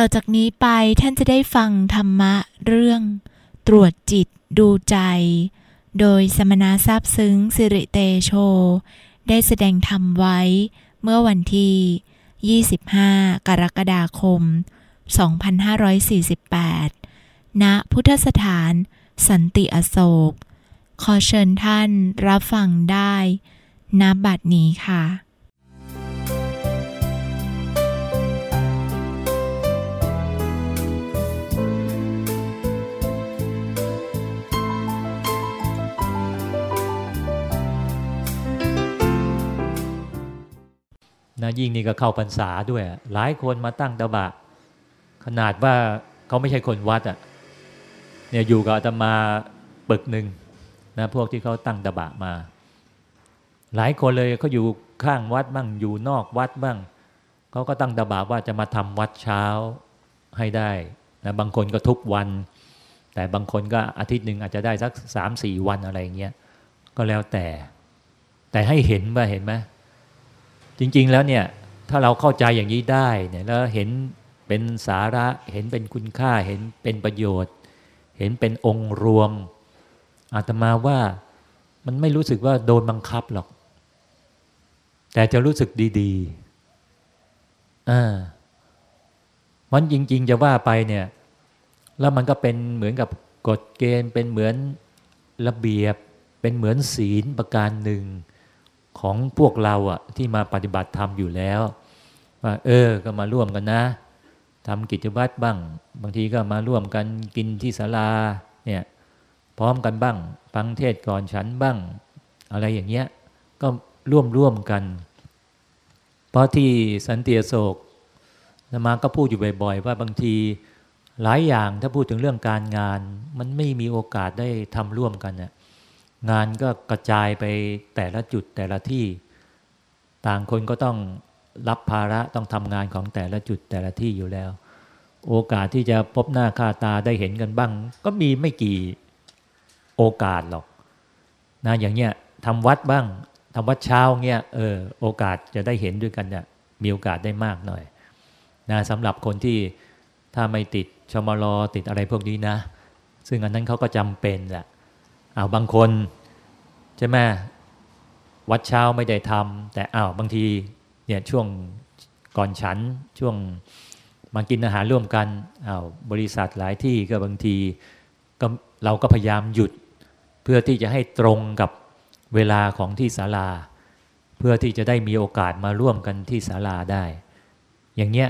ต่อจากนี้ไปท่านจะได้ฟังธรรมะเรื่อง ตรวจจิตดูใจ โดยสมณะทราบซึ้งสิริเตโช ได้แสดงธรรมไว้เมื่อวันที่ 25 กรกฎาคม 2548 ณ พุทธสถานสันติอโศก ขอเชิญท่านรับฟังได้ ณ บัดนี้ค่ะ นะยิ่งนี่ก็เข้าพรรษาด้วย หลายคนมาตั้งตะบะ ขนาดว่าเขาไม่ใช่คนวัดอะ่ะเนี่ยอยู่กับอาตมาปึกหนึ่งนะพวกที่เขาตั้งตะบะมา หลายคนเลยเขาอยู่ข้างวัดบ้างอยู่นอกวัดบ้างเขาก็ตั้งตะบะว่าจะมาทำวัดเช้าให้ได้นะบางคนก็ทุกวัน แต่บางคนก็อาทิตย์หนึ่งอาจจะได้สักสามสี่วันอะไรเงี้ยก็แล้วแต่ แต่ให้เห็นว่าเห็นไหม จริง ๆ แล้วเนี่ยถ้าเราเข้าใจอย่างนี้ได้เนี่ยแล้วเห็นเป็นสาระเห็นเป็นคุณค่าเห็นเป็นประโยชน์ เห็นเป็นองค์รวมอาตมาว่ามันไม่รู้สึกว่าโดนบังคับหรอก แต่จะรู้สึกดีๆอ่ามันจริง ๆ จะว่าไปเนี่ย แล้วมันก็เป็นเหมือนกับกฎเกณฑ์เป็นเหมือนระเบียบ เป็นเหมือนศีลประการหนึ่ง ของพวกเราอะที่มาปฏิบัติธรรมอยู่แล้วว่าเออ ก็มาร่วมกันนะทำกิจวัตรบ้าง บางทีก็มาร่วมกันกินที่ศาลาเนี่ยพร้อมกันบ้างฟังเทศก่อนฉันบ้าง อะไรอย่างเงี้ยก็ร่วมร่วมกัน เพราะที่สันติโศกนมาก็พูดอยู่บ่อยๆ ว่าบางทีหลายอย่างถ้าพูดถึงเรื่องการงาน มันไม่มีโอกาสได้ทำร่วมกันน่ะ งานก็กระจายไปแต่ละจุดแต่ละที่ ต่างคนก็ต้องรับภาระต้องทำงานของแต่ละจุดแต่ละที่อยู่แล้ว โอกาสที่จะพบหน้าค่าตาได้เห็นกันบ้าง ก็มีไม่กี่โอกาสหรอกนะอย่างเงี้ยทำวัดบ้างทำวัดเช้าเงี้ยเออโอกาสจะได้เห็นด้วยกันเนี่ยมีโอกาสได้มากหน่อยนะสำหรับคนที่ถ้าไม่ติดชมรอติดอะไรพวกนี้นะ ซึ่งอันนั้นเขาก็จำเป็นแหละ เอาบางคนใช่ไหมวัดเช้าไม่ได้ทำแต่อ้าวบางทีเนี่ยช่วงก่อนฉันช่วงมากินอาหารร่วมกันอ้าวบริษัทหลายที่ก็บางทีก็เราก็พยายามหยุด เพื่อที่จะให้ตรงกับเวลาของที่ศาลา เพื่อที่จะได้มีโอกาสมาร่วมกันที่ศาลาได้ อย่างเงี้ย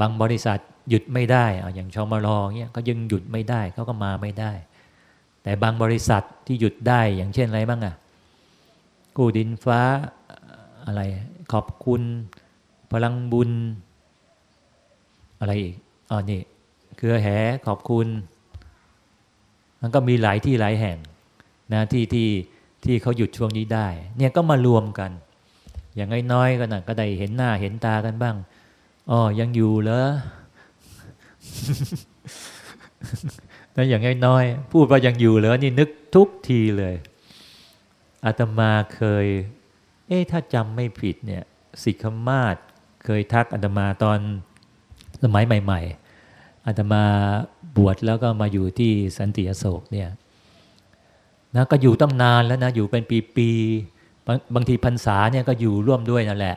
บางบริษัทหยุดไม่ได้อาอย่างชมรอเงี้ยก็ยังหยุดไม่ได้เขาก็มาไม่ได้ แต่บางบริษัทที่หยุดได้อย่างเช่นอะไรบ้างอะกู้ดินฟ้าอะไร ขอบคุณ พลังบุญ อะไรอีกอ๋อนี่เครือแหขอบคุณ มันก็มีหลายที่หลายแห่งนะที่ที่ที่เขาหยุดช่วงนี้ได้ เนี่ยก็มารวมกัน อย่างน้อยๆก็นะก็ได้เห็นหน้าเห็นตากันบ้างอ๋อยังอยู่เหรอ นั่นอย่างน้อยๆพูดว่ายังอยู่เหรอนี่นึกทุกทีเลยอาตมาเคย เอ๊ะถ้าจำไม่ผิดเนี่ยสิกขมาศเคยทักอาตมาตอนสมัยใหม่ ๆอาตมาบวชแล้วก็มาอยู่ที่สันติอโศกเนี่ยนะก็อยู่ตั้งนานแล้วนะอยู่เป็นปีๆบางบางทีพรรษาเนี่ยก็อยู่ร่วมด้วยนั่นแหละ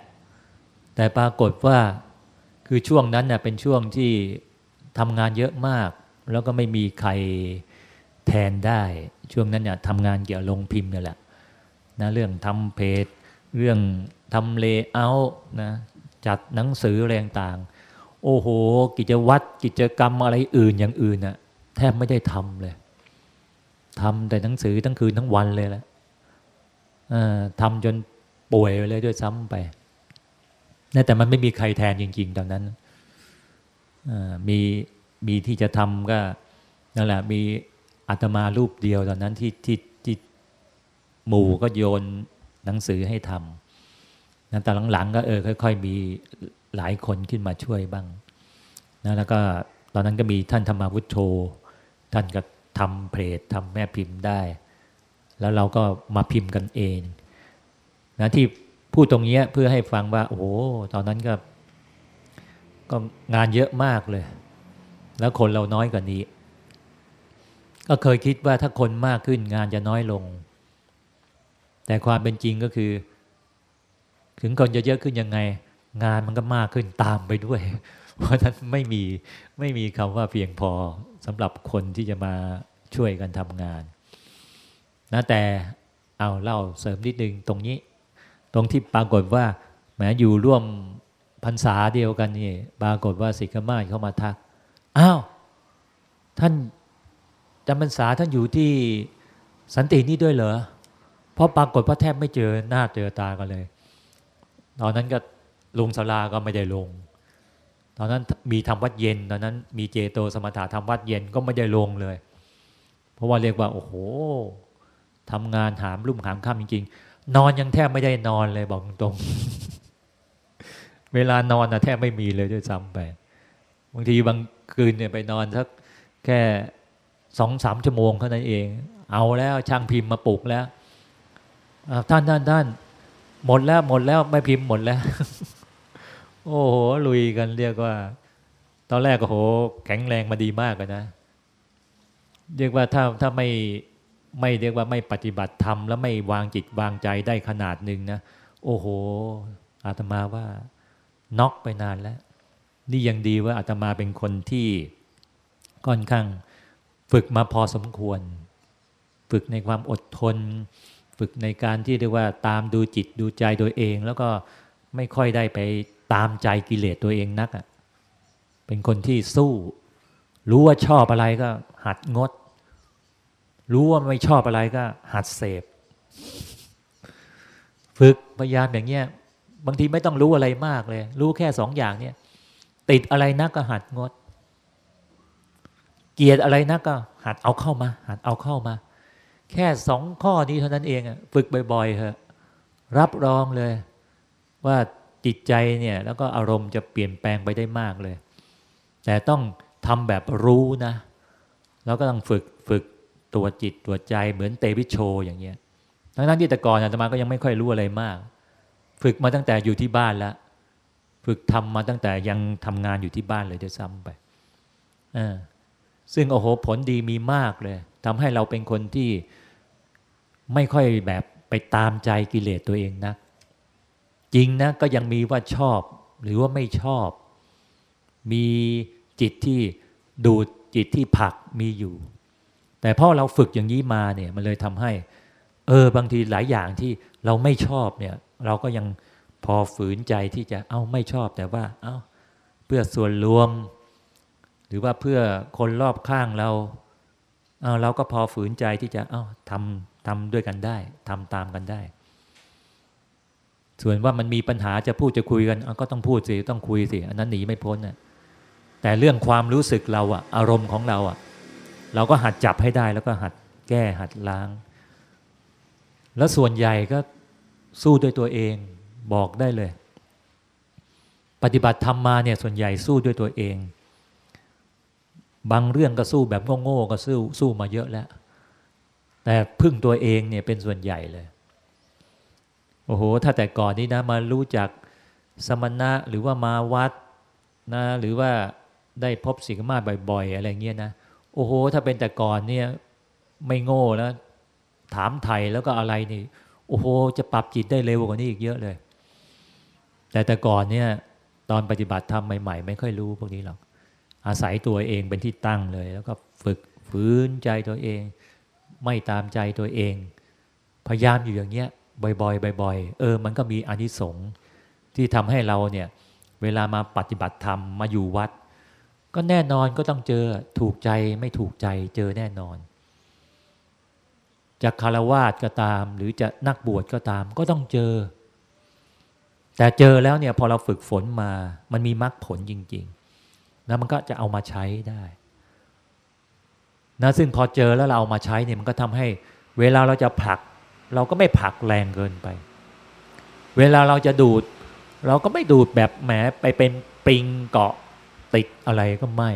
แต่ปรากฏว่าคือช่วงนั้นเน่ยเป็นช่วงที่ทำงานเยอะมาก แล้วก็ไม่มีใครแทนได้ช่วงนั้นเนี่ยทำงานเกี่ยวลงพิมพ์นี่แหละนะเรื่องทำเพจ เรื่องทำเลเยอร์นะจัดหนังสือแรงต่าง โอ้โห กิจวัตรกิจกรรมอะไรอื่นอย่างอื่นน่ะแทบไม่ได้ทำเลยทำแต่หนังสือทั้งคืนทั้งวันเลยแหละทำจนป่วยเลยด้วยซ้ำไปนะแต่มันไม่มีใครแทนจริง ๆ ตอนนั้นมี มีที่จะทำก็นั่นแหละมีอาตมารูปเดียวตอนนั้นที่ที่ที่หมู่ก็โยนหนังสือให้ทำนะแต่หลังๆ ก็เออค่อย ๆ มีหลายคนขึ้นมาช่วยบ้างนะแล้วก็ตอนนั้นก็มีท่านธรรมาวุฒโธท่านก็ทำเพจทำแม่พิมพ์ได้ แล้วเราก็มาพิมพ์กันเองนะที่พูดตรงนี้เพื่อให้ฟังว่า โอ้โหตอนนั้นก็ก็งานเยอะมากเลย แล้วคนเราน้อยกว่านี้ ก็เคยคิดว่าถ้าคนมากขึ้นงานจะน้อยลง แต่ความเป็นจริงก็คือ ถึงคนจะเยอะขึ้นยังไง งานมันก็มากขึ้นตามไปด้วย เพราะฉะนั้นไม่มีไม่มีคำว่าเพียงพอสำหรับคนที่จะมาช่วยกันทำงานนะแต่เอาเล่าเสริมนิดนึงตรงนี้ ตรงที่ปรากฏว่าแม้อยู่ร่วมพรรษาเดียวกันนี่ปรากฏว่าสิกขมาเข้ามาทัก อ้าว ท่านจำพรรษาท่านอยู่ที่สันตินี่ด้วยเหรอ เพราะปรากฏว่าแทบไม่เจอหน้าเจอตากันเลย ตอนนั้นก็ลุงสลาก็ไม่ได้ลง ตอนนั้นมีทำวัดเย็น ตอนนั้น มีเจโตสมถะทำวัดเย็นก็ไม่ได้ลงเลย เพราะว่าเรียกว่าโอ้โหทำงานหามรุ่มหามค่ำจริง ๆ นอนยังแทบไม่ได้นอนเลยบอกตรง เวลานอนนะแทบไม่มีเลยด้วยซ้ำไป บางทีบางคืนเนี่ยไปนอนสักแค่สองสามชั่วโมงเท่านั้นเอง เอาแล้วช่างพิมพ์มาปลุกแล้วท่านท่านท่านหมดแล้วหมดแล้วไม่พิมพ์หมดแล้ว โอ้โหลุยกันเรียกว่า ตอนแรกก็โห แข็งแรงมาดีมากเลยนะ เรียกว่าถ้าถ้าไม่ไม่เรียกว่าไม่ปฏิบัติธรรมแล้วไม่วางจิตวางใจได้ขนาดหนึ่งนะ โอ้โห อาตมาว่าน็อกไปนานแล้ว นี่ยังดีว่าอาตมาเป็นคนที่ค่อนข้างฝึกมาพอสมควร ฝึกในความอดทน ฝึกในการที่เรียกว่าตามดูจิตดูใจตัวเอง แล้วก็ไม่ค่อยได้ไปตามใจกิเลสตัวเองนักอะเป็นคนที่สู้ รู้ว่าชอบอะไรก็หัดงด รู้ว่าไม่ชอบอะไรก็หัดเสพ ฝึกพยายามอย่างเงี้ยบางทีไม่ต้องรู้อะไรมากเลย รู้แค่สองอย่างเนี่ย ติดอะไรนักก็หัดงด เกียดอะไรนักก็หัดเอาเข้ามา หัดเอาเข้ามา แค่สองข้อนี้เท่านั้นเองฝึกบ่อยๆเถอะรับรองเลย ว่าจิตใจเนี่ยแล้วก็อารมณ์จะเปลี่ยนแปลงไปได้มากเลย แต่ต้องทำแบบรู้นะ แล้วก็ต้องฝึกฝึกตัวจิตตัวใจเหมือนเตวิโชอย่างเงี้ยทั้งนั้นที่แต่ก่อนอาตมาก็ยังไม่ค่อยรู้อะไรมาก ฝึกมาตั้งแต่อยู่ที่บ้านแล้ว ฝึกทำมาตั้งแต่ยังทำงานอยู่ที่บ้านเลยด้วยซ้ำไปซึ่งโอ้โหผลดีมีมากเลยทำให้เราเป็นคนที่ไม่ค่อยแบบไปตามใจกิเลสตัวเองนะจริงนะก็ยังมีว่าชอบหรือว่าไม่ชอบ มีจิตที่ดูดจิตที่ผักมีอยู่ แต่พอเราฝึกอย่างนี้มาเนี่ยมันเลยทำให้ เออบางทีหลายอย่างที่เราไม่ชอบเนี่ย เราก็ยัง พอฝืนใจที่จะเอาไม่ชอบแต่ว่า เอาเพื่อส่วนรวม หรือว่าเพื่อคนรอบข้างเราเอาเราก็พอฝืนใจที่จะเอาทำทำด้วยกันได้ทำตามกันได้ ส่วนว่ามันมีปัญหาจะพูดจะคุยกันก็ต้องพูดสิต้องคุยสิอันนั้นหนีไม่พ้นน่ะแต่เรื่องความรู้สึกเราอะอารมณ์ของเราอะเราก็หัดจับให้ได้แล้วก็หัดแก้หัดล้าง แล้วส่วนใหญ่ก็สู้ด้วยตัวเอง บอกได้เลย ปฏิบัติธรรมมาเนี่ยส่วนใหญ่สู้ด้วยตัวเอง บางเรื่องก็สู้แบบโง่ๆก็สู้สู้มาเยอะแล้ว แต่พึ่งตัวเองเนี่ยเป็นส่วนใหญ่เลย โอ้โห ถ้าแต่ก่อนนี้นะมารู้จักสมณะหรือว่ามาวัดนะหรือว่าได้พบสิ่งมาบ่อย ๆ อะไรเงี้ยนะโอ้โห ถ้าเป็นแต่ก่อนเนี่ยไม่โง่แล้ว ถามไทยแล้วก็อะไรนี่ โอ้โห จะปรับจิตได้เร็วกว่านี้อีกเยอะเลย แต่แต่ก่อนเนี่ยตอนปฏิบัติธรรมใหม่ๆ ไม่ค่อยรู้พวกนี้หรอก อาศัยตัวเองเป็นที่ตั้งเลย แล้วก็ฝึกฝืนใจตัวเอง ไม่ตามใจตัวเอง พยายามอยู่อย่างเงี้ยบ่อยๆบ่อยๆเออ มันก็มีอนิสงส์ที่ทำให้เราเนี่ยเวลามาปฏิบัติธรรมมาอยู่วัด ก็แน่นอนก็ต้องเจอถูกใจไม่ถูกใจเจอแน่นอนจะคารวาสก็ตาม หรือจะนักบวชก็ตาม ก็ต้องเจอ แต่เจอแล้วเนี่ยพอเราฝึกฝนมา มันมีมรรคผลจริงๆแล้วมันก็จะเอามาใช้ได้นะซึ่งพอเจอแล้วเราเอามาใช้เนี่ยมันก็ทำให้เวลาเราจะผลัก เราก็ไม่ผลักแรงเกินไป เวลาเราจะดูด เราก็ไม่ดูดแบบแหมไปเป็นปริงเกาะติดอะไรก็ไม่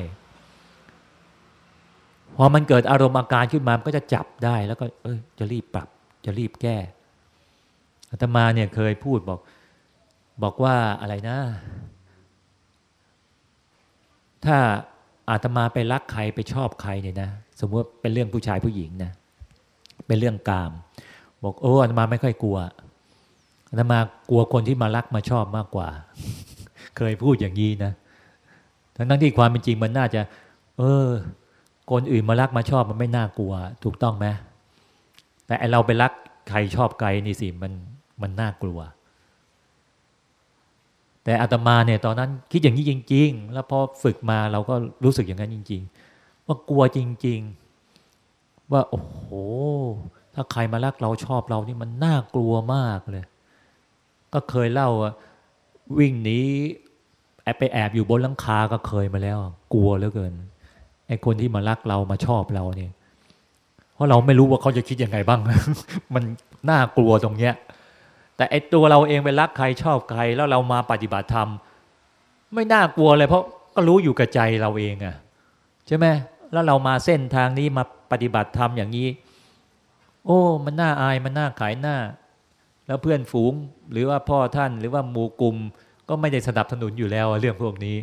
พอมันเกิดอารมณ์อาการขึ้นมามันก็จะจับได้แล้วก็เออจะรีบปรับ จะรีบแก้อาตมาเนี่ยเคยพูดบอก บอกว่าอะไรนะ ถ้าอาตมาไปรักใครไปชอบใครเนี่ยนะสมมติเป็นเรื่องผู้ชายผู้หญิงนะเป็นเรื่องกาม บอกโอ้อาตมาไม่ค่อยกลัวอาตมากลัวคนที่มารักมาชอบมากกว่า เคยพูดอย่างนี้นะทั้งนั้นที่ความเป็นจริงมันน่าจะ เออ คนอื่นมารักมาชอบมันไม่น่ากลัว ถูกต้องไหมแต่เราไปรักใครชอบใครนี่สิมันมันน่ากลัว แต่อาตมาเนี่ยตอนนั้นคิดอย่างนี้จริง ๆ แล้วพอฝึกมาเราก็รู้สึกอย่างนั้นจริง ๆ ว่ากลัวจริง ๆ ว่าโอ้โห ถ้าใครมารักเราชอบเรานี่มันน่ากลัวมากเลย ก็เคยเล่าว่าวิ่งหนีแอบไปแอบอยู่บนหลังคาก็เคยมาแล้ว กลัวเหลือเกินไอ้คนที่มารักเรามาชอบเราเนี่ย เพราะเราไม่รู้ว่าเขาจะคิดยังไงบ้าง มันน่ากลัวตรงเนี้ย แต่ไอตัวเราเองไปรักใครชอบใคร แล้วเรามาปฏิบัติธรรม ไม่น่ากลัวเลยเพราะก็รู้อยู่กับใจเราเองอะใช่ไหมแล้วเรามาเส้นทางนี้มาปฏิบัติธรรมอย่างนี้ โอ้ มันน่าอายมันน่าขายหน้า แล้วเพื่อนฝูงหรือว่าพ่อท่านหรือว่าหมู่กลุ่มก็ไม่ได้สนับสนุนอยู่แล้วเรื่องพวกนี้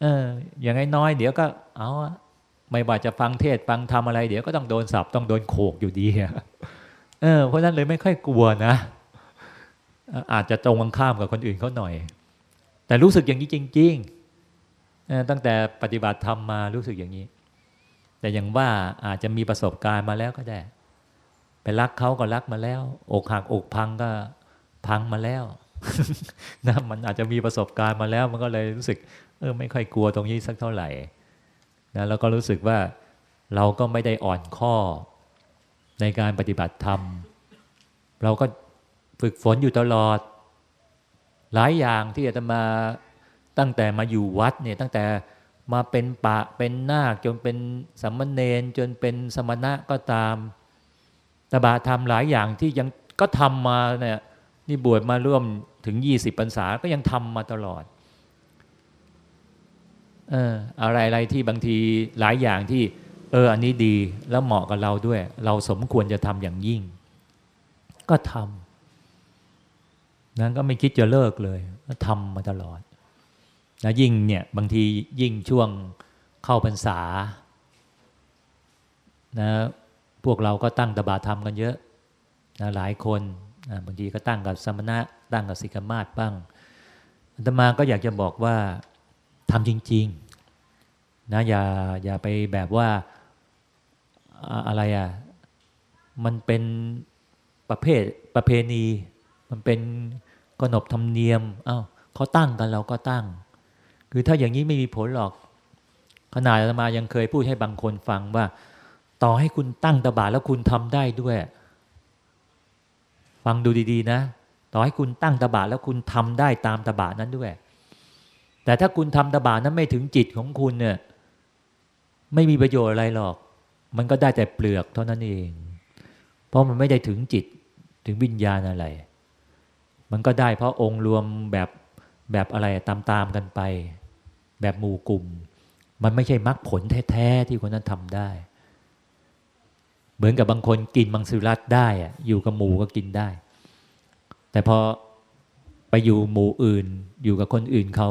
เออ อย่างน้อยเดี๋ยวก็ เอาไม่ว่าจะฟังเทศฟังธรรมอะไร เดี๋ยวก็ต้องโดนสับต้องโดนโขกอยู่ดีเออเพราะนั้นเลยไม่ค่อยกลัวนะ อาจจะตรงกันข้ามกับคนอื่นเขาหน่อย แต่รู้สึกอย่างนี้จริงๆตั้งแต่ปฏิบัติธรรมมารู้สึกอย่างนี้ แต่อย่างว่าอาจจะมีประสบการณ์มาแล้วก็ได้ ไปรักเขาก็รักมาแล้ว อกหักอกพังก็พังมาแล้วนะมันอาจจะมีประสบการณ์มาแล้วมันก็เลยรู้สึก เออไม่ค่อยกลัวตรงนี้สักเท่าไหร่นะแล้วก็รู้สึกว่าเราก็ไม่ได้อ่อนข้อในการปฏิบัติธรรม เราก็ ฝึกฝนอยู่ตลอด หลายอย่างที่อาตมาตั้งแต่มาอยู่วัดเนี่ยตั้งแต่มาเป็นปะเป็นนาคจนเป็นสัมมเนนจนเป็นสมณะก็ตามตบะทำหลายอย่างที่ยังก็ทำมาเนี่ยนี่บวชมาร่วมถึงยี่สิบพรรษาก็ยังทำมาตลอดเอออะไรอะไรที่บางทีหลายอย่างที่ เออ อันนี้ดีแล้วเหมาะกับเราด้วย เราสมควรจะทำอย่างยิ่ง ก็ทำ นั้นก็ไม่คิดจะเลิกเลยทำมาตลอดนะยิ่งเนี่ยบางทียิ่งช่วงเข้าพรรษานะพวกเราก็ตั้งตบาธรรมกันเยอะนะหลายคนนะบางทีก็ตั้งกับสมณะ ตั้งกับสิกมาศบ้างอาตมาก็อยากจะบอกว่าทำจริงๆนะอย่าอย่าไปแบบว่าอะไรอะมันเป็นประเภทประเพณี มันเป็นขนบธรรมเนียมอา้าวเขาตั้งกันเราก็ตั้ง คือถ้าอย่างนี้ไม่มีผลหรอก ขนาดอาตมายังเคยพูดให้บางคนฟังว่า ต่อให้คุณตั้งตบาแล้วคุณทำได้ด้วย ฟังดูดีๆนะ ต่อให้คุณตั้งตบาแล้วคุณทำได้ตามตบานั้นด้วย แต่ถ้าคุณทำตบานั้นไม่ถึงจิตของคุณเนี่ยไม่มีประโยชน์อะไรหรอก มันก็ได้แต่เปลือกเท่านั้นเอง เพราะมันไม่ได้ถึงจิตถึงวิญญาณอะไร มันก็ได้เพราะองค์รวมแบบแบบอะไรตามๆกันไป แบบหมู่กลุ่ม มันไม่ใช่มรรคผลแท้ๆที่คนนั้นทำได้ เหมือนกับบางคนกินมังสวิรัตได้อะอยู่กับหมูก็กินได้ แต่พอไปอยู่หมู่อื่น อยู่กับคนอื่นเขา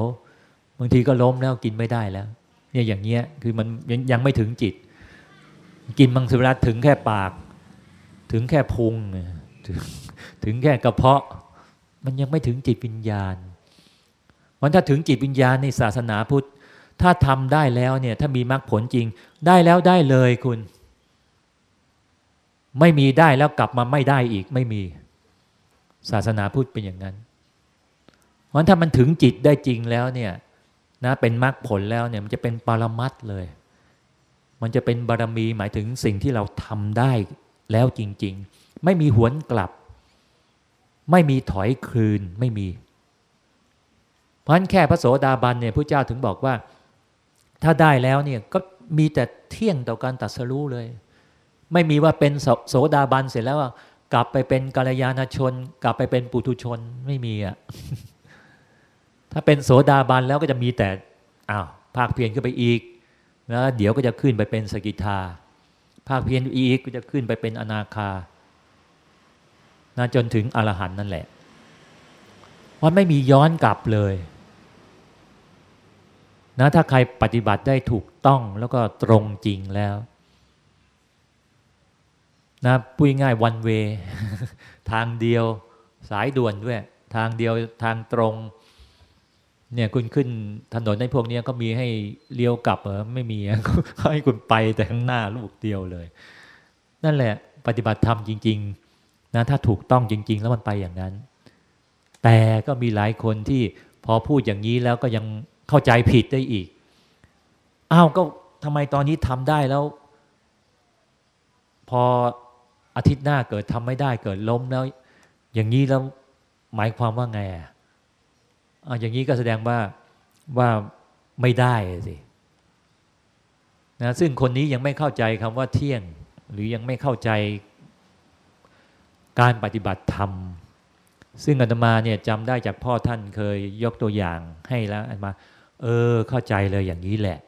บางทีก็ล้มแล้วกินไม่ได้แล้ว เนี่ยอย่างเงี้ยคือมันยังยังไม่ถึงจิต กินมังสวิรัตถึงแค่ปาก ถึงแค่พุงถึงถึงแค่กระเพาะ มันยังไม่ถึงจิตวิญญาณมันถ้าถึงจิตวิญญาณในศาสนาพุทธ ถ้าทำได้แล้วเนี่ย ถ้ามีมรรคผลจริง ได้แล้วได้เลยคุณ ไม่มีได้แล้วกลับมาไม่ได้อีกไม่มี ศาสนาพุทธเป็นอย่างนั้นเพราะถ้ามันถึงจิตได้จริงแล้วเนี่ยนะเป็นมรรคผลแล้วเนี่ยมันจะเป็นปรมัตเลย มันจะเป็นบารมีหมายถึงสิ่งที่เราทำได้แล้วจริง ๆ ไม่มีหวนกลับ ไม่มีถอยคืนไม่มี เพราะฉะนั้นแค่พระโสดาบันเนี่ยพระเจ้าถึงบอกว่า ถ้าได้แล้วเนี่ยก็มีแต่เที่ยงต่อการตัดสรู้เลย ไม่มีว่าเป็นโสดาบันเสร็จแล้วกลับไปเป็นกัลยาณชน กลับไปเป็นปุถุชนไม่มีอะถ้าเป็นโสดาบันแล้วก็จะมีแต่อ้าวภาคเพียรขึ้นไปอีกแล้วเดี๋ยวก็จะขึ้นไปเป็นสกิทาภาคเพียรอีกก็จะขึ้นไปเป็นอนาคา นะจนถึงอรหันต์นั่นแหละมันไม่มีย้อนกลับเลยนะถ้าใครปฏิบัติได้ถูกต้องแล้วก็ตรงจริงแล้วนะพูดง่ายวันเวทางเดียวสายด่วนด้วย ทางเดียวทางตรงเนี่ยคุณขึ้นถนนในพวกนี้ก็มีให้เลี้ยวกลับเหรอไม่มีให้คุณไปแต่ข้างหน้าลูกเดียวเลย นั่นแหละ ปฏิบัติธรรมจริง ๆ นะถ้าถูกต้องจริง ๆ แล้วมันไปอย่างนั้น แต่ก็มีหลายคนที่พอพูดอย่างนี้แล้วก็ยังเข้าใจผิดได้อีกอ้าวก็ทำไมตอนนี้ทำได้แล้ว พออาทิตย์หน้าเกิดทำไม่ได้เกิดล้มแล้ว อย่างนี้แล้วหมายความว่าไงอะอย่างนี้ก็แสดงว่าว่าไม่ได้สินะซึ่งคนนี้ยังไม่เข้าใจคำว่าเที่ยง หรือยังไม่เข้าใจ การปฏิบัติธรรม ซึ่งอาตมาเนี่ยจำได้จากพ่อท่านเคยยกตัวอย่างให้แล้วอาตมาเออเข้าใจเลยอย่างนี้แหละ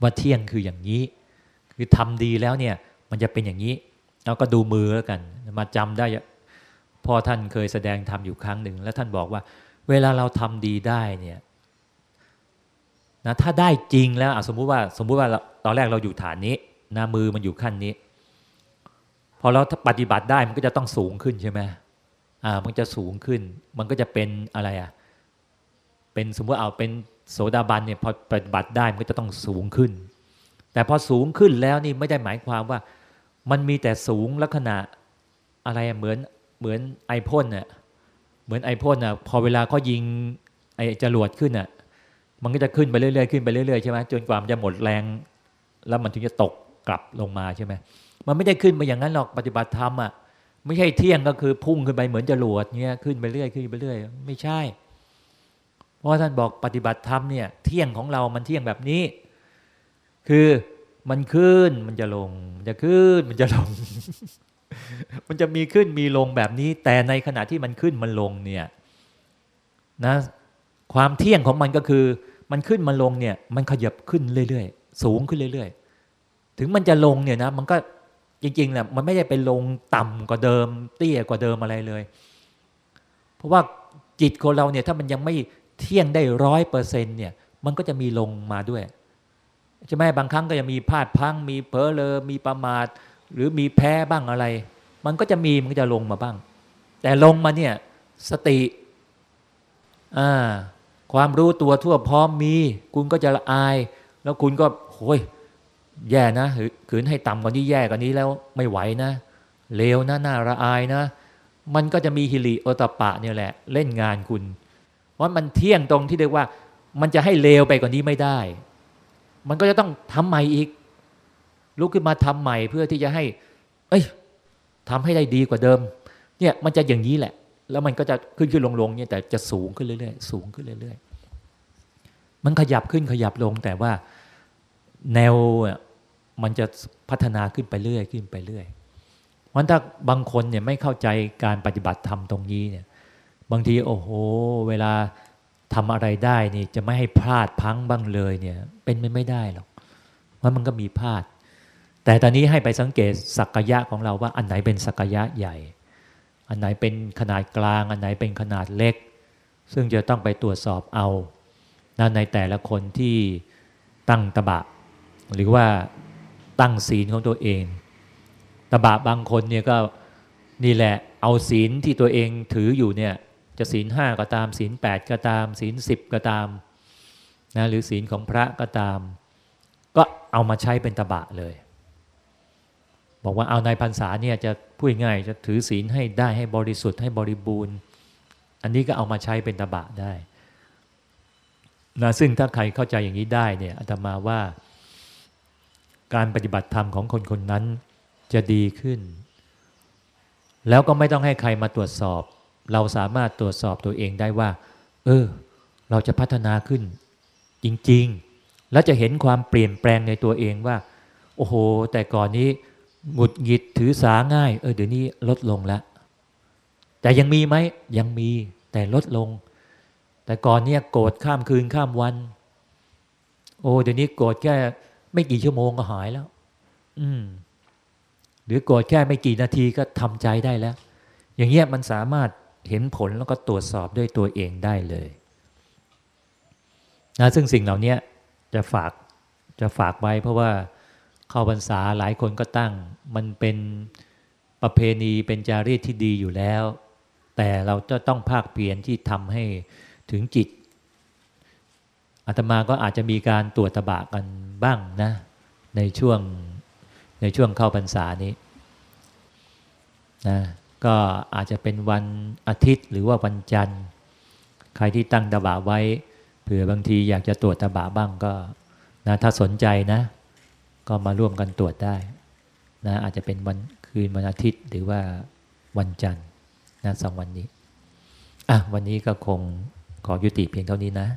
ว่าเที่ยงคืออย่างนี้ คือทำดีแล้วเนี่ยมันจะเป็นอย่างนี้เราก็ดูมือแล้วกันมาจำได้พ่อท่านเคยแสดงทำอยู่ครั้งหนึ่ง แล้วท่านบอกว่า เวลาเราทำดีได้เนี่ยนะถ้าได้จริงแล้วสมมุติว่าสมมุติว่าตอนแรกเราอยู่ฐานนี้นะมือมันอยู่ขั้นนี้ พอเราปฏิบัติได้มันก็จะต้องสูงขึ้นใช่ไหมอ่ามันจะสูงขึ้น มันก็จะเป็นอะไรอะเป็นสมมติเอาเป็นโสดาบันเนี่ยพอปฏิบัติได้มันก็จะต้องสูงขึ้น แต่พอสูงขึ้นแล้วนี่ไม่ได้หมายความว่า มันมีแต่สูงลักษณะอะไรเหมือนเหมือนไอพ่นเน่ยเหมือนไอพ่นอะพอเวลาเขายิงไอจรวดขึ้นอะมันก็จะขึ้นไปเรื่อยๆขึ้นไปเรื่อยๆใช่ไหมจนกว่ามันจะหมดแรง แล้วมันถึงจะตกกลับลงมาใช่ไหม มันไม่ได้ขึ้นไปอย่างนั้นหรอกปฏิบัติธรรมอะไม่ใช่เที่ยงก็คือพุ่งขึ้นไปเหมือนจรวดเงี้ยขึ้นไปเรื่อยขึ้นไปเรื่อย ไม่ใช่ เพราะท่านบอกปฏิบัติธรรมเนี่ย เที่ยงของเรามันเที่ยงแบบนี้ คือมันขึ้นมันจะลง มันจะขึ้นมันจะลง มันจะมีขึ้นมีลงแบบนี้ แต่ในขณะที่มันขึ้นมันลงเนี่ยนะความเที่ยงของมันก็คือ มันขึ้นมันลงเนี่ย มันขยับขึ้นเรื่อยๆสูงขึ้นเรื่อย ๆ ถึงมันจะลงเนี่ยนะ มันก็ จริงๆแหละมันไม่ได้ไปลงต่ำกว่าเดิม เตี้ยกว่าเดิมอะไรเลย เพราะว่าจิตของเราเนี่ยถ้ามันยังไม่เที่ยงได้ร้อยเปอร์เซ็นต์เนี่ย มันก็จะมีลงมาด้วยใช่ไหมบางครั้งก็จะมีพลาดพัง มีเผลอเลอมีประมาทหรือมีแพ้บ้างอะไร มันก็จะมีมันก็จะลงมาบ้าง แต่ลงมาเนี่ยสติอ่าความรู้ตัวทั่วพร้อมมี คุณก็จะละอาย แล้วคุณก็โอย แย่นะขืนให้ต่ำกว่านี้แย่กว่านี้แล้วไม่ไหวนะเลวนะน่าละอายนะ มันก็จะมีฮิริโอตปะเนี่ยแหละ เล่นงานคุณว่ามันเที่ยงตรงที่เรียกว่า มันจะให้เลวไปกว่านี้ไม่ได้ มันก็จะต้องทำใหม่อีก ลุกขึ้นมาทำใหม่เพื่อที่จะให้ เอ้ยทำให้ได้ดีกว่าเดิม เนี่ยมันจะอย่างนี้แหละ แล้วมันก็จะขึ้นขึ้นลงลงเนี่ยแต่จะสูงขึ้นเรื่อยๆสูงขึ้นเรื่อยๆมันขยับขึ้นขยับลงแต่ว่าแนว มันจะพัฒนาขึ้นไปเรื่อยขึ้นไปเรื่อยวันถ้าบางคนเนี่ยไม่เข้าใจการปฏิบัติธรรมตรงนี้เนี่ย บางทีโอ้โห เวลาทำอะไรได้นี่จะไม่ให้พลาดพังบ้างเลยเนี่ย เป็นไม่ไม่ได้หรอกว่ามันก็มีพลาด แต่ตอนนี้ให้ไปสังเกตสักยะของเราว่าอันไหนเป็นสักยะใหญ่ อันไหนเป็นขนาดกลาง อันไหนเป็นขนาดเล็ก ซึ่งจะต้องไปตรวจสอบเอาในแต่ละคนที่ตั้งตบะ หรือว่า ตั้งศีลของตัวเองตบะบางคนเนี่ยก็นี่แหละเอาศีลที่ตัวเองถืออยู่เนี่ยจะศีลห้าก็ตามศีลแปดก็ตามศีลสิบก็ตามนะหรือศีลของพระก็ตาม ก็เอามาใช้เป็นตบะเลย บอกว่าเอาในพรรษาเนี่ยจะพูดง่ายจะถือศีลให้ได้ให้บริสุทธิ์ให้บริบูรณ์ อันนี้ก็เอามาใช้เป็นตบะได้นะซึ่งถ้าใครเข้าใจอย่างนี้ได้เนี่ยอาตมาว่า การปฏิบัติธรรมของคนคนนั้นจะดีขึ้น แล้วก็ไม่ต้องให้ใครมาตรวจสอบ เราสามารถตรวจสอบตัวเองได้ว่า เออ เราจะพัฒนาขึ้น จริง ๆ แล้วจะเห็นความเปลี่ยนแปลงในตัวเองว่า โอ้โห แต่ก่อนนี้หงุดหงิดถือสาง่าย เออเดี๋ยวนี้ลดลงแล้วแต่ยังมีไหมยังมีแต่ลดลง แต่ก่อนเนี่ยโกรธข้ามคืนข้ามวัน โอ้เดี๋ยวนี้โกรธแค่ ไม่กี่ชั่วโมงก็หายแล้ว อืม หรือโกรธแค่ไม่กี่นาทีก็ทำใจได้แล้ว อย่างเงี้ยมันสามารถเห็นผลแล้วก็ตรวจสอบด้วยตัวเองได้เลยนะซึ่งสิ่งเหล่านี้จะฝากจะฝากไว้ เพราะว่าเข้าพรรษาหลายคนก็ตั้ง มันเป็นประเพณีเป็นจารีตที่ดีอยู่แล้ว แต่เราจะต้องภาคเปลี่ยนที่ทำให้ถึงจิต อาตมาก็อาจจะมีการตรวจตบะกันบ้างนะ ในช่วงในช่วงเข้าพรรษานี้นะก็อาจจะเป็นวันอาทิตย์หรือว่าวันจันทร์ ใครที่ตั้งตบะไว้เผื่อบางทีอยากจะตรวจตบะบ้างก็นะถ้าสนใจนะ ก็มาร่วมกันตรวจได้นะอาจจะเป็นวันคืนวันอาทิตย์หรือว่าวันจันทร์นะสองวันนี้อะวันนี้ก็คงขอยุติเพียงเท่านี้นะ